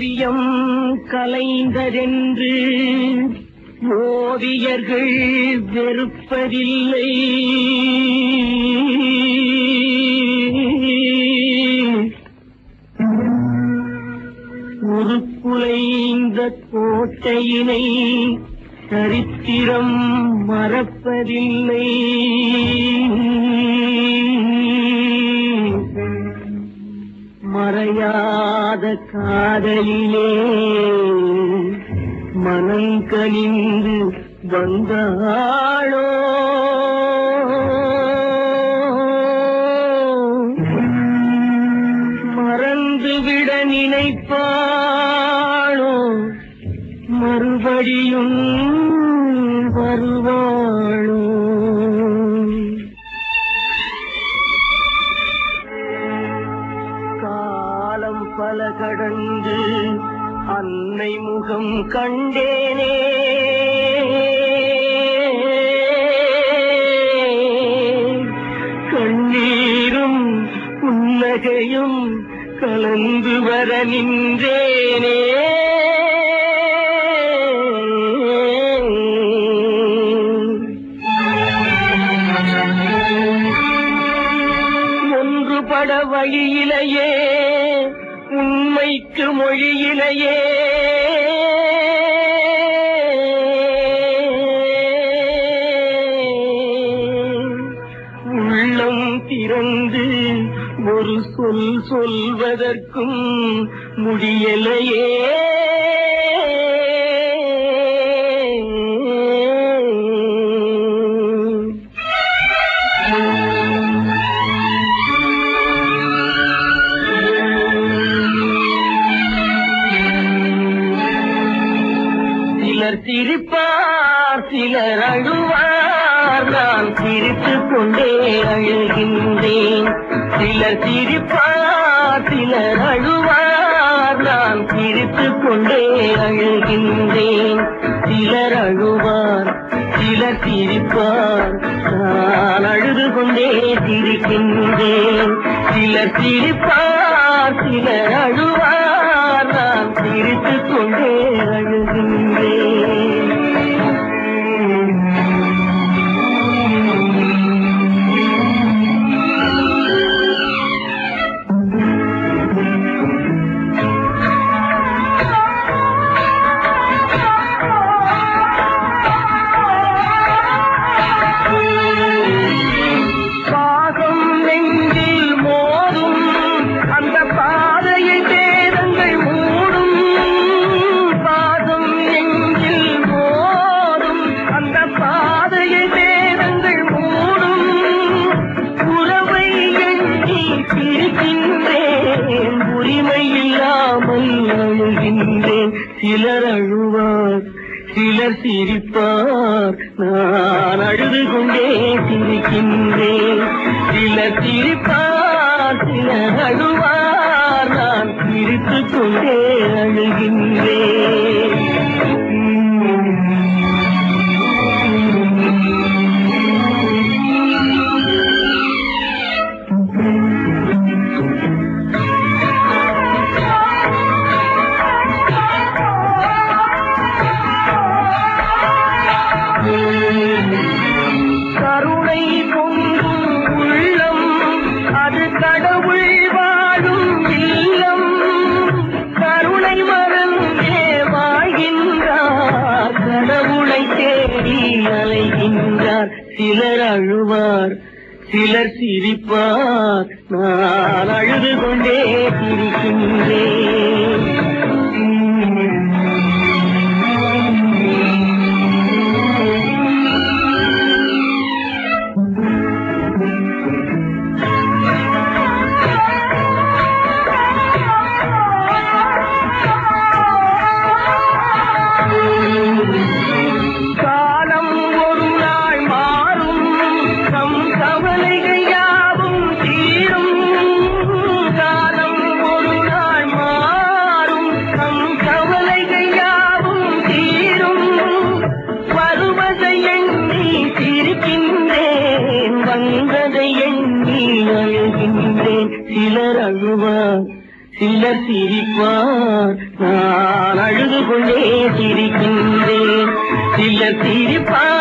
ஓவியம் கலைந்ததென்று ஓவியர்கள் வெறுப்பதில்லை. உருக்குலைந்த கோட்டையினை சரித்திரம் மறப்பதில்லை. மறையாத காதலிலே மனம் மனங்கனிந்து வந்தாளோ? மறந்துவிட நினைப்பாளோ? மறுபடியும் வருவாளோ? கால கடந்து அன்னை முகம் கண்டேனே. கண்ணீரும் புன்னகையும் கலந்து வர நின்றேனே. ஒன்றுபட வழியிலேயே திருமொழியிலேயே உள்ளம் திறந்து ஒரு சொல் சொல்வதற்கும் முடியலையே. சிரிப்பார் சிலர் அழுவார். நான் சிரித்து கொண்டே அழுகின்றேன். சிலர் சிரிப்பார் சிலர் அழுவார். நான் சிரித்து கொண்டே அழுகின்றேன். சிலர் அழுவார் சிலர் சிரிப்பார். நான் அழுது கொண்டே சிரிக்கின்றேன். சிலர் சிரிப்பார் அழுவார் சிலர் சிரிப்பார். நான் அழுது கொண்டே சிரிக்கின்றேன். சிலர் சிரிப்பார் சிலர் அழுவார். சிலர் அழுவார் சிலர் சிரிப்பார். நான் அழுது கொண்டே சிரிக்கின்றேன். சிலர் அழுவார் சிலர் சிரிப்பார். நான் அழுது கொண்டே சிரிக்கின்றேன். சிலர் சிரிப்பார்